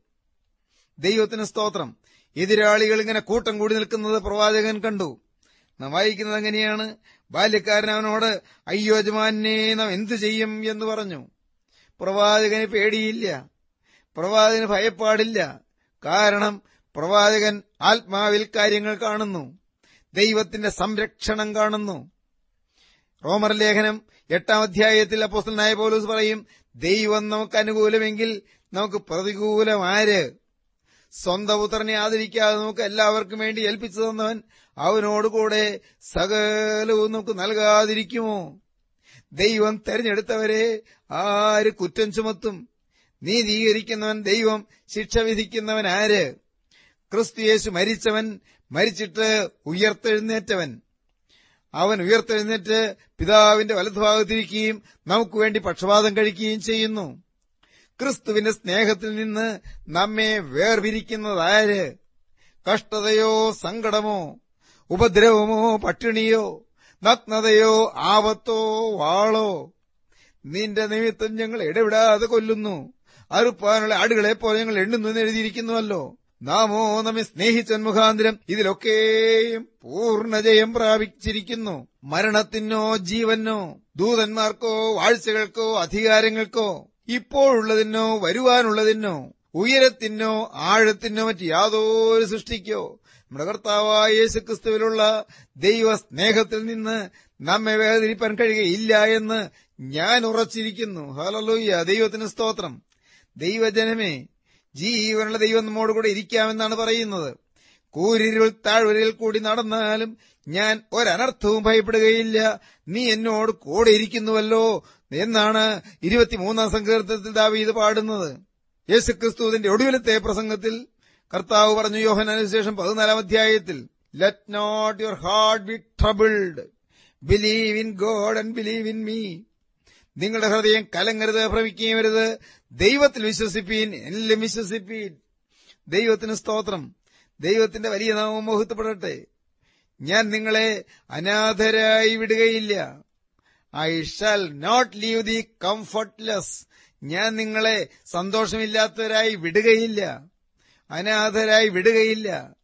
ദൈവത്തിന് സ്തോത്രം. എതിരാളികൾ ഇങ്ങനെ കൂട്ടം കൂടി നിൽക്കുന്നത് പ്രവാചകൻ കണ്ടു. നാം വായിക്കുന്നത് എങ്ങനെയാണ് ബാല്യക്കാരൻ അവനോട് അയ്യോ യജമാനെ നാം എന്തു ചെയ്യും? എന്ന് പറഞ്ഞു. പ്രവാചകന് പേടിയില്ല. പ്രവാചകന് ഭയപ്പാടില്ല. കാരണം പ്രവാചകൻ ആത്മാവിൽ കാര്യങ്ങൾ കാണുന്നു. ദൈവത്തിന്റെ സംരക്ഷണം കാണുന്നു. റോമർ ലേഖനം എട്ടാം അധ്യായത്തിൽ അപ്പോസ്റ്റലായ പോലീസ് പറയും ദൈവം നമുക്ക് അനുകൂലമെങ്കിൽ നമുക്ക് പ്രതികൂലമാര് സ്വന്തം പുത്രനെ ആദരിക്കാതെ നമുക്ക് എല്ലാവർക്കും വേണ്ടി ഏൽപ്പിച്ചു തന്നവൻ അവനോടുകൂടെ സകലവും നമുക്ക് നൽകാതിരിക്കുമോ? ദൈവം തെരഞ്ഞെടുത്തവരെ ആര് കുറ്റം ചുമത്തും? നീതീകരിക്കുന്നവൻ ദൈവം ശിക്ഷ വിധിക്കുന്നവൻ ആര്? ക്രിസ്തുയേശു മരിച്ചവൻ മരിച്ചിട്ട് ഉയർത്തെഴുന്നേറ്റവൻ. അവൻ ഉയർത്തെഴുന്നേറ്റ് പിതാവിന്റെ വലതുഭാഗത്തിരിക്കുകയും നമുക്ക് വേണ്ടി പക്ഷപാതം കഴിക്കുകയും ചെയ്യുന്നു. ക്രിസ്തുവിന്റെ സ്നേഹത്തിൽ നിന്ന് നമ്മെ വേർപിരിക്കുന്നതാര്? കഷ്ടതയോ സങ്കടമോ ഉപദ്രവമോ പട്ടിണിയോ നഗ്നതയോ ആപത്തോ വാളോ? നിന്റെ നിമിത്തം ഞങ്ങൾ ഇടവിടാതെ കൊല്ലുന്നു. അറുപ്പാനുള്ള ആടുകളെ പോലെ ഞങ്ങൾ എണ്ണുന്നു എന്ന് എഴുതിയിരിക്കുന്നുവല്ലോ. നാമോ നമ്മെ സ്നേഹിച്ചൻ മുഖാന്തരം ഇതിലൊക്കെയും പൂർണജയം പ്രാപിച്ചിരിക്കുന്നു. മരണത്തിനോ ജീവനോ ദൂതന്മാർക്കോ വാഴ്ചകൾക്കോ അധികാരങ്ങൾക്കോ ഇപ്പോഴുള്ളതിനോ വരുവാനുള്ളതിനോ ഉയരത്തിനോ ആഴത്തിനോ മറ്റ് യാതൊരു സൃഷ്ടിക്കോ നമ്മുടെ കർത്താവായ യേശുക്രിസ്തുവിലുള്ള ദൈവ സ്നേഹത്തിൽ നിന്ന് നമ്മെ വേദനിപ്പാൻ കഴിയുകയില്ല എന്ന് ഞാൻ ഉറച്ചിരിക്കുന്നു. ഹലലൂയ്യ ദൈവത്തിന് സ്തോത്രം. ദൈവജനമേ ജീവനുള്ള ദൈവം നമ്മോടുകൂടെ ഇരിക്കാമെന്നാണ് പറയുന്നത്. കൂരിരുൾ താഴ്വരയിൽ കൂടി നടന്നാലും ഞാൻ ഒരനർത്ഥവും ഭയപ്പെടുകയില്ല. നീ എന്നോട് കൂടെ ഇരിക്കുന്നുവല്ലോ. എന്നാണ് ഇരുപത്തിമൂന്നാം സങ്കീർത്തനത്തിൽ ദാവീദ് പാടുന്നത്. യേശുക്രിസ്തുവിന്റെ ഒടുവിലത്തെ പ്രസംഗത്തിൽ കർത്താവ് പറഞ്ഞു യോഹനുശേഷം പതിനാലാം അധ്യായത്തിൽ let not your heart be troubled believe in God and believe in me നിങ്ങളുടെ ഹൃദയം കലങ്ങരുത് ഭ്രമിക്കുകയും വരുത് ദൈവത്തിൽ വിശ്വസിപ്പീൻ എന്നിലും വിശ്വസിപ്പീൻ. ദൈവത്തിന് സ്തോത്രം. ദൈവത്തിന്റെ വലിയ നാമം മോഹിത്തപ്പെടട്ടെ ഞാൻ നിങ്ങളെ അനാഥരായി വിടുകയില്ല. I shall not leave the comfortless ഞാൻ നിങ്ങളെ സന്തോഷമില്ലാത്തവരായി വിടുകയില്ല. അനാഥരായി വിടുകയില്ല.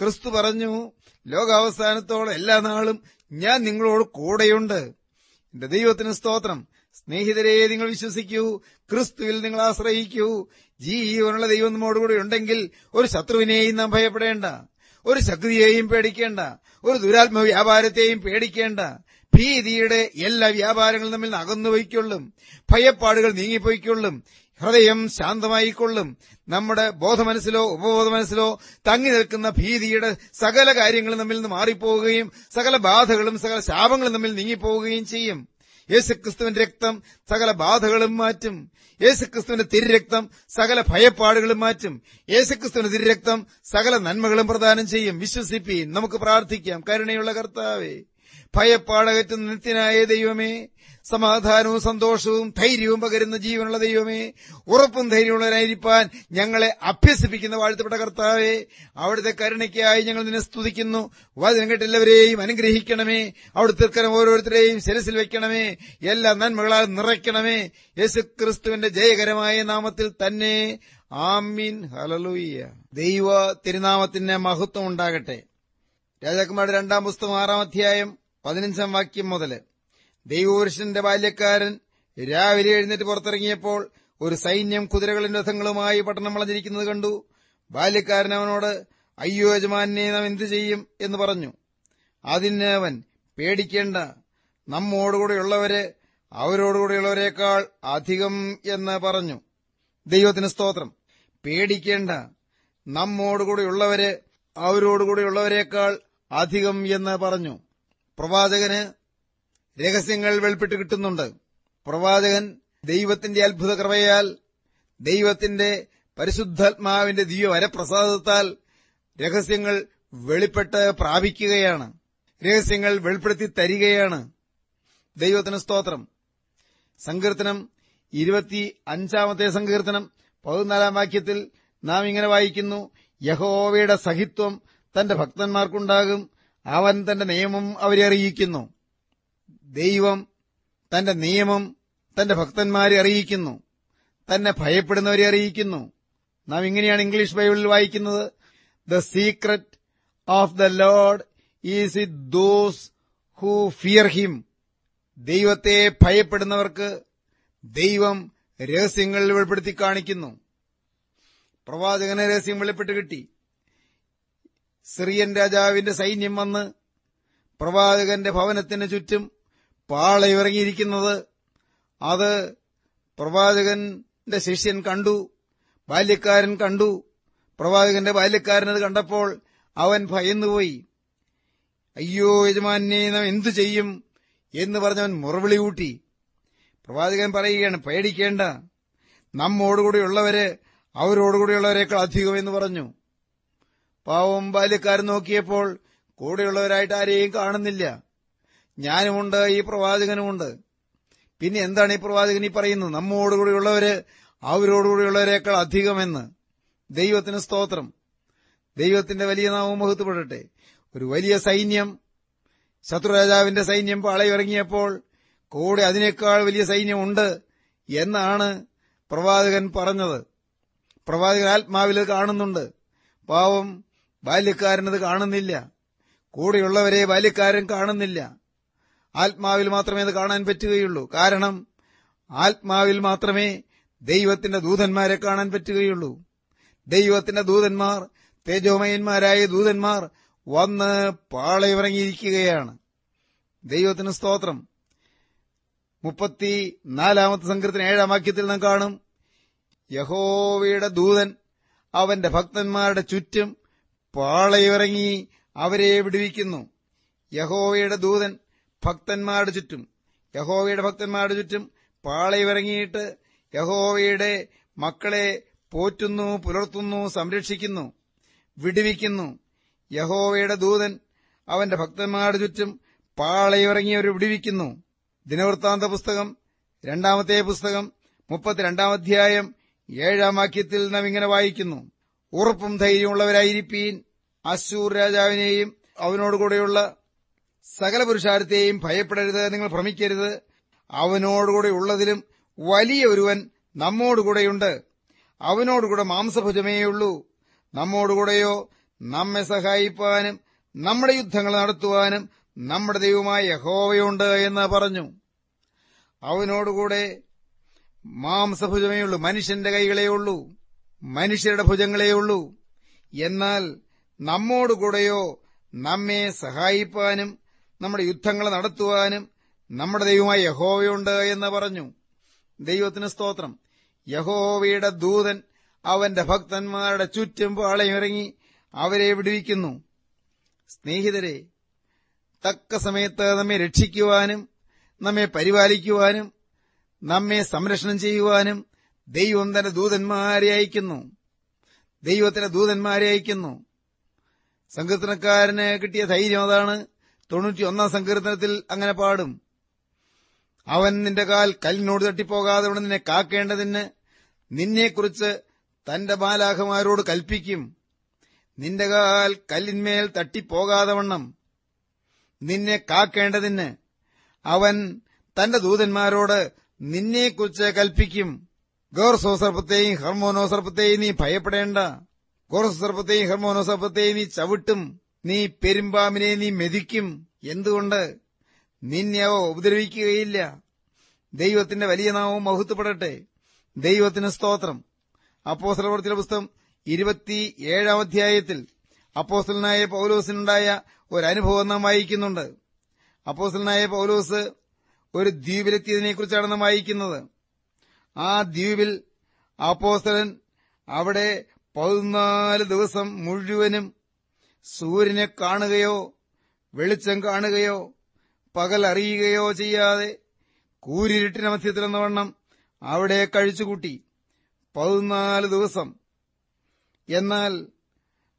ക്രിസ്തു പറഞ്ഞു ലോകാവസാനത്തോളം എല്ലാ നാളും ഞാൻ നിങ്ങളോട് കൂടെയുണ്ട്. എന്റെ ദൈവത്തിന് സ്തോത്രം. സ്നേഹിതരെ നിങ്ങൾ വിശ്വസിക്കൂ. ക്രിസ്തുവിൽ നിങ്ങൾ ആശ്രയിക്കൂ. ജീവനുള്ള ദൈവം നമ്മോടുകൂടി ഉണ്ടെങ്കിൽ ഒരു ശത്രുവിനെയും നാം ഭയപ്പെടേണ്ട. ഒരു ശക്തിയെയും പേടിക്കേണ്ട. ഒരു ദുരാത്മ വ്യാപാരത്തെയും പേടിക്കേണ്ട. ഭീതിയുടെ എല്ലാ വ്യാപാരങ്ങളും തമ്മിൽ അകന്നുപോയിക്കൊള്ളും ഭയപ്പാടുകൾ നീങ്ങിപ്പോയിക്കൊള്ളും. ഹൃദയം ശാന്തമായിക്കൊള്ളും. നമ്മുടെ ബോധമനസ്സിലോ ഉപബോധ മനസ്സിലോ തങ്ങി നിൽക്കുന്ന ഭീതിയുടെ സകല കാര്യങ്ങളും തമ്മിൽ നിന്ന് മാറിപ്പോവുകയും സകല ബാധകളും സകല ശാപങ്ങളും തമ്മിൽ നീങ്ങിപ്പോവുകയും ചെയ്യും. യേശുക്രിസ്തുവിന്റെ രക്തം സകല ബാധകളും മാറ്റും. യേശുക്രിസ്തുവിന്റെ തിരുരക്തം സകല ഭയപ്പാടുകളും മാറ്റും. യേശുക്രിസ്തുവിന്റെ തിരുരക്തം സകല നന്മകളും പ്രദാനം ചെയ്യും. വിശ്വസിപ്പീൻ. നമുക്ക് പ്രാർത്ഥിക്കാം. കരുണയുള്ള കർത്താവേ ഭയപ്പാടകറ്റുന്ന നിത്യനായ ദൈവമേ സമാധാനവും സന്തോഷവും ധൈര്യവും പകരുന്ന ജീവനുള്ള ദൈവമേ ഉറപ്പും ധൈര്യമുള്ളവരായിരിക്കാൻ ഞങ്ങളെ അഭ്യസിപ്പിക്കുന്ന വാഴ്ത്തപ്പെട്ട കർത്താവേ അവിടുത്തെ കരുണയ്ക്കായി ഞങ്ങൾ നിന്നെ സ്തുതിക്കുന്നു. വചനം കേട്ടെല്ലാവരെയും അനുഗ്രഹിക്കണമേ. അവിടുത്തെ കരം ഓരോരുത്തരെയും ശിരസിൽ വയ്ക്കണമേ എല്ലാ നന്മകളാൽ നിറയ്ക്കണമേ. യേശു ക്രിസ്തുവിന്റെ ജയകരമായ നാമത്തിൽ തന്നെ. ആമീൻ. ഹലലൂയ്യ ദൈവ തിരുനാമത്തിന് മഹത്വം ഉണ്ടാകട്ടെ. രാജാക്കുമാരുടെ രണ്ടാം പുസ്തകം ആറാം അധ്യായം പതിനഞ്ചാം വാക്യം മുതൽ ദൈവപുരുഷന്റെ ബാല്യക്കാരൻ രാവിലെ എഴുന്നേറ്റ് പുറത്തിറങ്ങിയപ്പോൾ ഒരു സൈന്യം കുതിരകളും രഥങ്ങളുമായി പട്ടണം വളഞ്ഞിരിക്കുന്നത് കണ്ടു. ബാല്യക്കാരൻ അവനോട് അയ്യോ യജമാനെ നാം എന്തു ചെയ്യും? എന്ന് പറഞ്ഞു. അതിന് അവൻ പേടിക്കേണ്ട. നമ്മോടുകൂടെയുള്ളവര് അവരോടുകൂടെയുള്ളവരെക്കാൾ അധികം എന്ന് പറഞ്ഞു. ദൈവത്തിന് സ്തോത്രം. പേടിക്കേണ്ട. നമ്മോടുകൂടെയുള്ളവര് അവരോടുകൂടെയുള്ളവരെക്കാൾ അധികം എന്ന് പറഞ്ഞു. പ്രവാചകന് രഹസ്യങ്ങൾ വെളിപ്പെട്ട് കിട്ടുന്നുണ്ട്. പ്രവാചകൻ ദൈവത്തിന്റെ അത്ഭുത കൃപയാൽ ദൈവത്തിന്റെ പരിശുദ്ധാത്മാവിന്റെ ദിവ്യവരപ്രസാദത്താൽ രഹസ്യങ്ങൾ വെളിപ്പെട്ട് പ്രാപിക്കുകയാണ്. രഹസ്യങ്ങൾ വെളിപ്പെടുത്തി തരികയാണ്. ദൈവത്തിന് സ്തോത്രം. സങ്കീർത്തനം ഇരുപത്തി അഞ്ചാമത്തെ സങ്കീർത്തനം പതിനാലാം വാക്യത്തിൽ നാം ഇങ്ങനെ വായിക്കുന്നു യഹോവയുടെ സഹിത്വം തന്റെ ഭക്തന്മാർക്കുണ്ടാകും അവൻ തന്റെ നിയമം അവരെ അറിയിക്കുന്നു. ദൈവം തന്റെ നിയമം തന്റെ ഭക്തന്മാരെ അറിയിക്കുന്നു. തന്നെ ഭയപ്പെടുന്നവരെ അറിയിക്കുന്നു. നാം ഇങ്ങനെയാണ് ഇംഗ്ലീഷ് ബൈബിളിൽ വായിക്കുന്നത്. The secret of the Lord is with those who fear him ദൈവത്തെ ഭയപ്പെടുന്നവർക്ക് ദൈവം രഹസ്യങ്ങളിൽ വെളിപ്പെടുത്തി കാണിക്കുന്നു. പ്രവാചകന് രഹസ്യം വെളിപ്പെട്ട് കിട്ടി. സിറിയൻ രാജാവിന്റെ സൈന്യം വന്ന് പ്രവാചകന്റെ ഭവനത്തിന് ചുറ്റും പാളയിറങ്ങിയിരിക്കുന്നത്. അത് പ്രവാചകന്റെ ശിഷ്യൻ കണ്ടു ബാല്യക്കാരൻ കണ്ടു. പ്രവാചകന്റെ ബാല്യക്കാരനത് കണ്ടപ്പോൾ അവൻ ഭയന്നുപോയി. അയ്യോ യജമാനെ നാം എന്തു ചെയ്യും? എന്ന് പറഞ്ഞവൻ മുറവിളി കൂട്ടി. പ്രവാചകൻ പറയുകയാണ് പേടിക്കേണ്ട. നമ്മോടുകൂടിയുള്ളവര് അവരോടുകൂടിയുള്ളവരെക്കാൾ അധികം എന്ന് പറഞ്ഞു. പാവം ബാല്യക്കാരൻ നോക്കിയപ്പോൾ കൂടെയുള്ളവരായിട്ട് ആരെയും കാണുന്നില്ല. ഞാനുമുണ്ട് ഈ പ്രവാചകനുമുണ്ട്. പിന്നെ എന്താണ് ഈ പ്രവാചകൻ ഈ പറയുന്നത്? നമ്മോടുകൂടിയുള്ളവര് അവരോടുകൂടിയുള്ളവരെക്കാൾ അധികമെന്ന്. ദൈവത്തിന് സ്തോത്രം. ദൈവത്തിന്റെ വലിയ നാമം മഹത്വപ്പെടട്ടെ. ഒരു വലിയ സൈന്യം ശത്രുരാജാവിന്റെ സൈന്യം പാളയിറങ്ങിയപ്പോൾ കൂടെ അതിനേക്കാൾ വലിയ സൈന്യമുണ്ട് എന്നാണ് പ്രവാചകൻ പറഞ്ഞത്. പ്രവാചകൻ ആത്മാവിൽ കാണുന്നുണ്ട്. പാവം ബാല്യക്കാരനത് കാണുന്നില്ല. കൂടെയുള്ളവരെ ബാല്യക്കാരൻ കാണുന്നില്ല. ആത്മാവിൽ മാത്രമേ അത് കാണാൻ പറ്റുകയുള്ളൂ. കാരണം ആത്മാവിൽ മാത്രമേ ദൈവത്തിന്റെ ദൂതന്മാരെ കാണാൻ പറ്റുകയുള്ളൂ. ദൈവത്തിന്റെ ദൂതന്മാർ തേജോമയന്മാരായ ദൂതന്മാർ വന്ന് പാളയിറങ്ങിയിരിക്കുകയാണ് ദൈവത്തിന് സ്തോത്രം. മുപ്പത്തി നാലാമത്തെ സംഘത്തിന് ഏഴാം വാക്യത്തിൽ നാം കാണും. യഹോവയുടെ ദൂതൻ അവന്റെ ഭക്തന്മാരുടെ ചുറ്റും പാളയിറങ്ങി അവരെ വിടുവിക്കുന്നു. യഹോവയുടെ ദൂതൻ ഭക്തന്മാരുടെ ചുറ്റും യഹോവയുടെ ഭക്തന്മാരുടെ ചുറ്റും പാളയിറങ്ങിയിട്ട് യഹോവയുടെ മക്കളെ പോറ്റുന്നു പുലർത്തുന്നു സംരക്ഷിക്കുന്നു വിടുവിക്കുന്നു. യഹോവയുടെ ദൂതൻ അവന്റെ ഭക്തന്മാരുടെ ചുറ്റും പാളയിറങ്ങിയവരെ വിടുവിക്കുന്നു. ദിനവൃത്താന്ത പുസ്തകം രണ്ടാമത്തെ പുസ്തകം മുപ്പത്തിരണ്ടാം അധ്യായം ഏഴാം വാക്യത്തിൽ നാം ഇങ്ങനെ വായിക്കുന്നു. ഉറപ്പും ധൈര്യമുള്ളവരായിരിപ്പീൻ അശൂർ രാജാവിനെയും അവനോടുകൂടെയുള്ള സകല പുരുഷാരത്തെയും ഭയപ്പെടരുത് നിങ്ങൾ ഭ്രമിക്കരുത്. അവനോടുകൂടെ ഉള്ളതിലും വലിയ ഒരുവൻ നമ്മോടുകൂടെയുണ്ട് അവനോടുകൂടെ മാംസഭുജമേയുള്ളൂ നമ്മോടുകൂടെയോ നമ്മെ സഹായിപ്പാനും നമ്മുടെ യുദ്ധങ്ങൾ നടത്തുവാനും നമ്മുടെ ദൈവമായ യഹോവയുണ്ട് എന്ന് പറഞ്ഞു. അവനോടുകൂടെ മാംസഭുജമേയുള്ളൂ മനുഷ്യന്റെ കൈകളേ ഉള്ളൂ. മനുഷ്യരുടെ ഭുജങ്ങളേയുള്ളൂ എന്നാൽ നമ്മോടുകൂടെയോ നമ്മെ സഹായിപ്പാനും നമ്മുടെ യുദ്ധങ്ങൾ നടത്തുവാനും നമ്മുടെ ദൈവമായ യഹോവയുണ്ട് എന്ന് പറഞ്ഞു. ദൈവത്തിന് സ്തോത്രം. യഹോവയുടെ ദൂതൻ അവന്റെ ഭക്തന്മാരുടെ ചുറ്റും പാളയിറങ്ങി അവരെ വിടുവിക്കുന്നു. സ്നേഹിതരെ തക്ക സമയത്ത് നമ്മെ രക്ഷിക്കുവാനും നമ്മെ പരിപാലിക്കുവാനും നമ്മെ സംരക്ഷണം ചെയ്യുവാനും ദൈവം തന്റെ ദൂതന്മാരെ അയക്കുന്നു. ദൈവത്തിന്റെ ദൂതന്മാരെ അയക്കുന്നു. സങ്കീർത്തനക്കാരന് കിട്ടിയ ധൈര്യം അതാണ്. തൊണ്ണൂറ്റിയൊന്നാം സങ്കീർത്തനത്തിൽ അങ്ങനെ പാടും. അവൻ നിന്റെ കാൽ കല്ലിനോട് തട്ടിപ്പോകാതെ ഇവിടെ നിന്നെ കാക്കേണ്ടതിന് നിന്നെക്കുറിച്ച് തന്റെ ബാലാഹമാരോട് കൽപ്പിക്കും. നിന്റെ കാൽ കല്ലിന്മേൽ തട്ടിപ്പോകാതെ വണ്ണം നിന്നെ കാക്കേണ്ടതിന് അവൻ തന്റെ ദൂതന്മാരോട് നിന്നെക്കുറിച്ച് കൽപ്പിക്കും. ഗോർസോസർപ്പത്തെയും ഹർമോനോസർപ്പത്തെയും നീ ഭയപ്പെടേണ്ട. ഗോർസർപ്പത്തെയും ഹർമോനോസർപ്പത്തെയും നീ ചവിട്ടും. നീ പെരുമ്പാമ്പിനെ നീ മെതിക്കും. എന്തുകൊണ്ട്? നിന്നെ അവ ഉപദ്രവിക്കുകയില്ല. ദൈവത്തിന്റെ വലിയ നാമവും മഹത്വപ്പെടട്ടെ. ദൈവത്തിന് സ്തോത്രം. അപ്പോസ്തലപ്രവൃത്തിയുടെ പുസ്തകം ഇരുപത്തിയേഴാം അധ്യായത്തിൽ അപ്പോസ്റ്റലനായ പൌലോസിനുണ്ടായ ഒരനുഭവം നാം വായിക്കുന്നുണ്ട്. അപ്പോസ്റ്റലനായ പൌലോസ് ഒരു ദ്വീപിലെത്തിയതിനെക്കുറിച്ചാണ് നാം വായിക്കുന്നത്. ആ ദ്വീപിൽ അപ്പോസലൻ അവിടെ പതിനാല് ദിവസം മുഴുവനും സൂര്യനെ കാണുകയോ വെളിച്ചം കാണുകയോ പകൽ അറിയുകയോ ചെയ്യാതെ കൂരിരുട്ടിന് മധ്യത്തിലെന്ന വണ്ണം അവിടെ കഴിച്ചുകൂട്ടി പതിനാല് ദിവസം. എന്നാൽ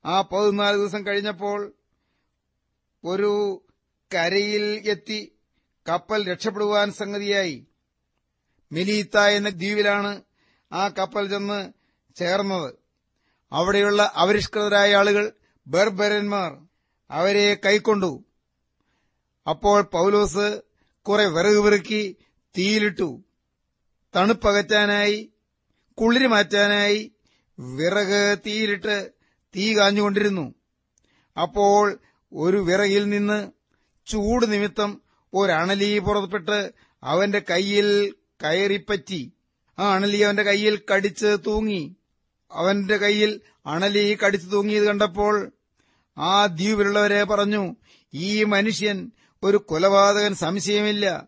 ആ പതിനാല് ദിവസം കഴിഞ്ഞപ്പോൾ ഒരു കരയിൽ എത്തി കപ്പൽ രക്ഷപ്പെടുവാൻ സംഗതിയായി. മിലീത്ത എന്ന ദ്വീപിലാണ് ആ കപ്പൽ ചെന്ന് ചേർന്നത്. അവിടെയുള്ള അപരിഷ്കൃതരായ ആളുകൾ ബർബരന്മാർ അവരെ കൈക്കൊണ്ടു. അപ്പോൾ പൌലോസ് കുറെ വിറക് വിറുക്കി തീയിലിട്ടു. തണുപ്പകറ്റാനായി കുളിരി മാറ്റാനായി വിറക് തീയിലിട്ട് തീ കാഞ്ഞുകൊണ്ടിരുന്നു. അപ്പോൾ ഒരു വിറകിൽ നിന്ന് ചൂട് നിമിത്തം ഒരണലി പുറപ്പെട്ട് അവന്റെ കയ്യിൽ കയറിപ്പറ്റി. ആ അണലി അവന്റെ കയ്യിൽ കടിച്ച് തൂങ്ങി. അവന്റെ കയ്യിൽ അണലി കടിച്ചു തൂങ്ങിയത് കണ്ടപ്പോൾ ആ ദ്വീപിലുള്ളവരെ പറഞ്ഞു ഈ മനുഷ്യൻ ഒരു കൊലപാതകൻ സംശയമില്ല.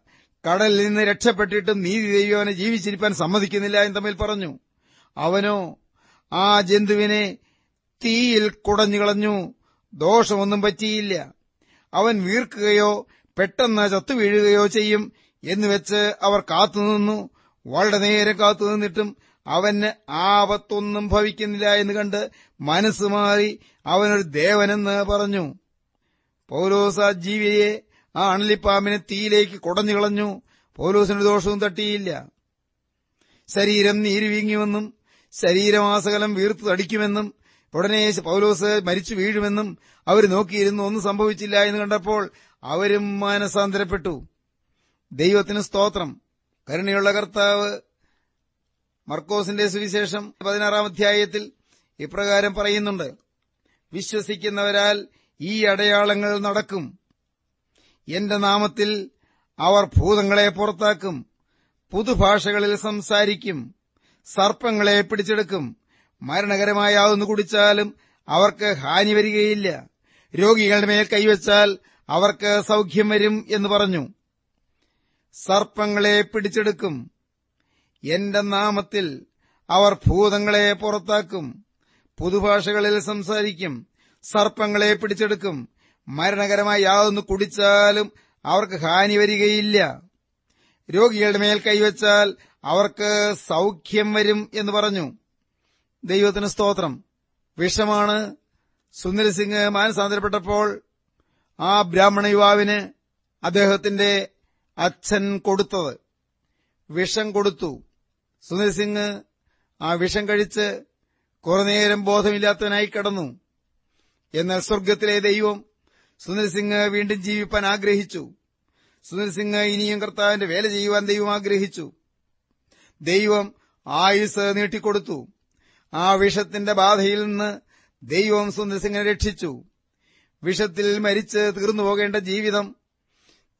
കടലിൽ നിന്ന് രക്ഷപ്പെട്ടിട്ടും നീതി ദൈവനെ ജീവിച്ചിരിക്കാൻ സമ്മതിക്കുന്നില്ല എന്ന് തമ്മിൽ പറഞ്ഞു. അവനോ ആ ജന്തുവിനെ തീയിൽ കുടഞ്ഞു കുടഞ്ഞുകളഞ്ഞു ദോഷമൊന്നും പറ്റിയില്ല. അവൻ വീർക്കുകയോ പെട്ടെന്ന് ചത്തുവീഴുകയോ ചെയ്യും എന്നുവെച്ച് അവർ കാത്തുനിന്നു. വളരെ നേരെ കാത്തുനിന്നിട്ടും അവന് ആപത്തൊന്നും ഭവിക്കുന്നില്ല എന്ന് കണ്ട് മനസ്സ് മാറി അവനൊരു ദേവനെന്ന് പറഞ്ഞു. പൗലോസ ജീവിയെ ആ അണലിപ്പാമ്പിനെ തീയിലേക്ക് കുടഞ്ഞു കളഞ്ഞു. പൗലോസിന് ദോഷവും തട്ടിയില്ല. ശരീരം നീരുവീങ്ങുമെന്നും ശരീരമാസകലം വീർത്തു തടിക്കുമെന്നും ഉടനെ പൗലോസ് മരിച്ചു വീഴുമെന്നും അവർ നോക്കിയിരുന്നു. ഒന്നും സംഭവിച്ചില്ല എന്ന് കണ്ടപ്പോൾ അവരും മാനസാന്തരപ്പെട്ടു. ദൈവത്തിന് സ്തോത്രം. കരുണയുള്ള കർത്താവ് മർക്കോസിന്റെ സുവിശേഷം പതിനാറാം അധ്യായത്തിൽ ഇപ്രകാരം പറയുന്നുണ്ട്. വിശ്വസിക്കുന്നവരാൽ ഈ അടയാളങ്ങൾ നടക്കും. എന്റെ നാമത്തിൽ അവർ ഭൂതങ്ങളെ പുറത്താക്കും പുതുഭാഷകളിൽ സംസാരിക്കും സർപ്പങ്ങളെ പിടിച്ചെടുക്കും. മരണകരമായ യാതൊന്നു കുടിച്ചാലും അവർക്ക് ഹാനി വരികയില്ല. രോഗികളുടെ മേൽ കൈവച്ചാൽ അവർക്ക് സൌഖ്യം വരും എന്ന് പറഞ്ഞു. സർപ്പങ്ങളെ പിടിച്ചെടുക്കും എന്റെ നാമത്തിൽ അവർ ഭൂതങ്ങളെ പുറത്താക്കും പുതുഭാഷകളിൽ സംസാരിക്കും സർപ്പങ്ങളെ പിടിച്ചെടുക്കും മരണകരമായി യാതൊന്ന് കുടിച്ചാലും അവർക്ക് ഹാനി വരികയില്ല. രോഗികളുടെ മേൽ കൈവച്ചാൽ അവർക്ക് സൗഖ്യം വരും എന്ന് പറഞ്ഞു. ദൈവത്തിന് സ്തോത്രം. വിഷമാണ്. സുന്ദര സിംഗ് മാനസാന്തരപ്പെട്ടപ്പോൾ ആ ബ്രാഹ്മണ യുവാവിന് അദ്ദേഹത്തിന്റെ അച്ഛൻ കൊടുത്തത്. വിഷം കൊടുത്തു. സുന്ദര സിംഗ് ആ വിഷം കഴിച്ച് കുറേനേരം ബോധമില്ലാത്തവനായി കിടന്നു. എന്നാൽ സ്വർഗത്തിലെ ദൈവം സുനിൽ സിംഗ് വീണ്ടും ജീവിപ്പാൻ ആഗ്രഹിച്ചു. സുനിൽ സിംഗ് ഇനിയും കർത്താവിന്റെ വേല ചെയ്യുവാൻ ദൈവം ആഗ്രഹിച്ചു. ദൈവം ആയുസ് നീട്ടിക്കൊടുത്തു. ആ വിഷത്തിന്റെ ബാധയിൽ നിന്ന് ദൈവം സുനിൽ സിംഗിനെ രക്ഷിച്ചു. വിഷത്തിൽ മരിച്ച് തീർന്നു പോകേണ്ട ജീവിതം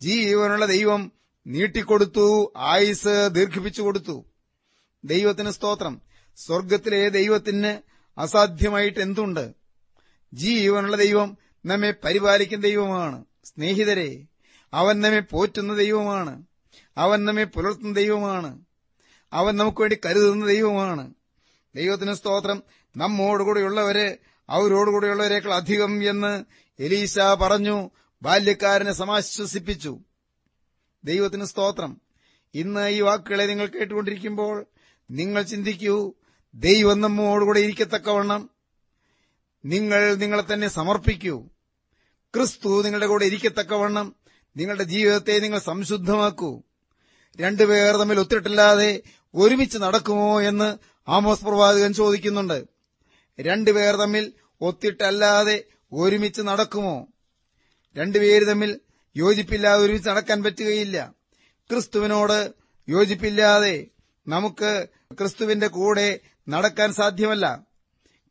ജീവനുള്ള ദൈവം നീട്ടിക്കൊടുത്തു ആയുസ് ദീർഘിപ്പിച്ചു കൊടുത്തു. ദൈവത്തിന് സ്തോത്രം. സ്വർഗത്തിലെ ദൈവത്തിന് അസാധ്യമായിട്ട് എന്തുണ്ട്? ജീവനുള്ള ദൈവം നമ്മെ പരിപാലിക്കുന്ന ദൈവമാണ്. സ്നേഹിതരെ അവൻ നമ്മെ പോറ്റുന്ന ദൈവമാണ്. അവൻ നമ്മെ പുലർത്തുന്ന ദൈവമാണ്. അവൻ നമുക്ക് വേണ്ടി കരുതുന്ന ദൈവമാണ്. ദൈവത്തിന് സ്തോത്രം. നമ്മോടുകൂടെയുള്ളവര് അവരോടുകൂടെയുള്ളവരേക്കാൾ അധികം എന്ന് എലീശ പറഞ്ഞു ബാല്യക്കാരനെ സമാശ്വസിപ്പിച്ചു. ദൈവത്തിന് സ്തോത്രം. ഇന്ന് ഈ വാക്കുകളെ നിങ്ങൾ കേട്ടുകൊണ്ടിരിക്കുമ്പോൾ നിങ്ങൾ ചിന്തിക്കൂ ദൈവം നമ്മോടുകൂടെ ഇരിക്കത്തക്കവണ്ണം നിങ്ങൾ നിങ്ങളെ തന്നെ സമർപ്പിക്കൂ. ക്രിസ്തു നിങ്ങളുടെ കൂടെ ഇരിക്കത്തക്കവണ്ണം നിങ്ങളുടെ ജീവിതത്തെ നിങ്ങൾ സംശുദ്ധമാക്കൂ. രണ്ടുപേർ തമ്മിൽ ഒത്തിട്ടില്ലാതെ ഒരുമിച്ച് നടക്കുമോ എന്ന് ആമോസ് പ്രവാചകൻ ചോദിക്കുന്നുണ്ട്. രണ്ടുപേർ തമ്മിൽ ഒത്തിട്ടല്ലാതെ ഒരുമിച്ച് നടക്കുമോ? രണ്ടുപേര് തമ്മിൽ യോജിപ്പില്ലാതെ ഒരുമിച്ച് നടക്കാൻ പറ്റുകയില്ല. ക്രിസ്തുവിനോട് യോജിപ്പില്ലാതെ നമുക്ക് ക്രിസ്തുവിന്റെ കൂടെ നടക്കാൻ സാധ്യമല്ല.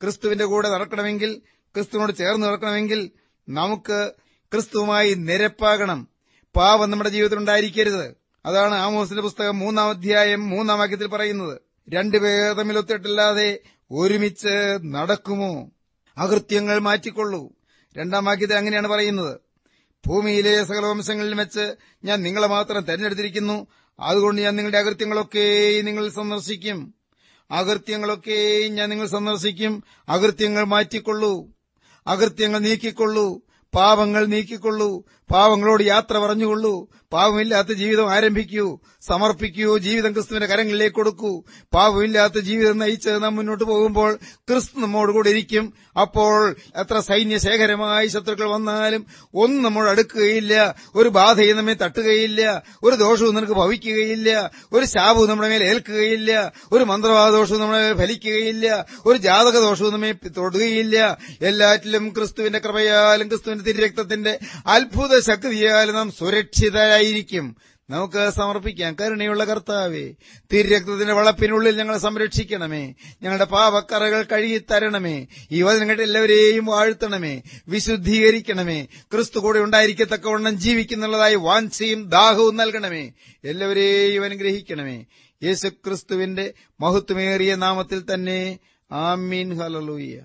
ക്രിസ്തുവിന്റെ കൂടെ നടക്കണമെങ്കിൽ ക്രിസ്തുവിനോട് ചേർന്ന് നടക്കണമെങ്കിൽ നമുക്ക് ക്രിസ്തുവുമായി നിരപ്പാകണം. പാവം നമ്മുടെ ജീവിതത്തിൽ ഉണ്ടായിരിക്കരുത്. അതാണ് ആമോസിന്റെ പുസ്തകം മൂന്നാം അധ്യായം മൂന്നാം വാക്യത്തിൽ പറയുന്നത്. രണ്ടുപേർ തമ്മിൽ ഒത്തിട്ടില്ലാതെ ഒരുമിച്ച് നടക്കുമോ? അകൃത്യങ്ങൾ മാറ്റിക്കൊള്ളൂ. രണ്ടാം വാക്യത്തിൽ അങ്ങനെയാണ് പറയുന്നത്. ഭൂമിയിലെ സകല വംശങ്ങളിൽ വെച്ച് ഞാൻ നിങ്ങളെ മാത്രം തെരഞ്ഞെടുത്തിരിക്കുന്നു. അതുകൊണ്ട് ഞാൻ നിങ്ങളുടെ അകൃത്യങ്ങളൊക്കെ നിങ്ങൾ സന്ദർശിക്കും. അകൃത്യങ്ങളൊക്കെ ഞാൻ നിങ്ങൾ സന്ദർശിക്കും. അകൃത്യങ്ങൾ മാറ്റിക്കൊള്ളൂ. അകൃത്യങ്ങൾ നീക്കിക്കൊള്ളൂ. പാപങ്ങൾ നീക്കിക്കൊള്ളൂ. പാവങ്ങളോട് യാത്ര പറഞ്ഞുകൊള്ളൂ. പാവമില്ലാത്ത ജീവിതം ആരംഭിക്കൂ. സമർപ്പിക്കൂ. ജീവിതം ക്രിസ്തുവിന്റെ കരങ്ങളിലേക്ക് കൊടുക്കൂ. പാവമില്ലാത്ത ജീവിതം നയിച്ച് നാം മുന്നോട്ട് പോകുമ്പോൾ ക്രിസ്തു നമ്മോടുകൂടെ ഇരിക്കും. അപ്പോൾ എത്ര സൈന്യശേഖരമായി ശത്രുക്കൾ വന്നാലും ഒന്നും നമ്മൾ അടുക്കുകയില്ല. ഒരു ബാധയും നമ്മെ തട്ടുകയില്ല. ഒരു ദോഷവും നിനക്ക് ഭവിക്കുകയില്ല. ഒരു ശാപവും നമ്മുടെ മേൽ ഏൽക്കുകയില്ല. ഒരു മന്ത്രവാദോഷവും നമ്മളെ മേൽ ഫലിക്കുകയില്ല. ഒരു ജാതക ദോഷവും നമ്മെ തൊടുകയില്ല. എല്ലാറ്റിലും ക്രിസ്തുവിന്റെ കൃപയാലും ക്രിസ്തുവിന്റെ തിരുരക്തത്തിന്റെ അത്ഭുത ശക്തിയാൽ നാം സുരക്ഷിതരായിരിക്കും. നമുക്ക് സമർപ്പിക്കാം. കരുണയുള്ള കർത്താവേ തിരുരക്തത്തിന്റെ വളപ്പിനുള്ളിൽ ഞങ്ങളെ സംരക്ഷിക്കണമേ. ഞങ്ങളുടെ പാപക്കറകൾ കഴുകിത്തരണമേ. ഈ വചനങ്ങളുടെ എല്ലാവരെയും വാഴ്ത്തണമേ. വിശുദ്ധീകരിക്കണമേ. ക്രിസ്തു കൂടെ ഉണ്ടായിരിക്കത്തക്കവണ്ണം ജീവിക്കുന്നുള്ളതായി വാഞ്ചയും ദാഹവും നൽകണമേ. എല്ലാവരെയും അനുഗ്രഹിക്കണമേ. യേശു ക്രിസ്തുവിന്റെ മഹത്വമേറിയ നാമത്തിൽ തന്നെ. ആമീൻ. ഹലലൂയ്യ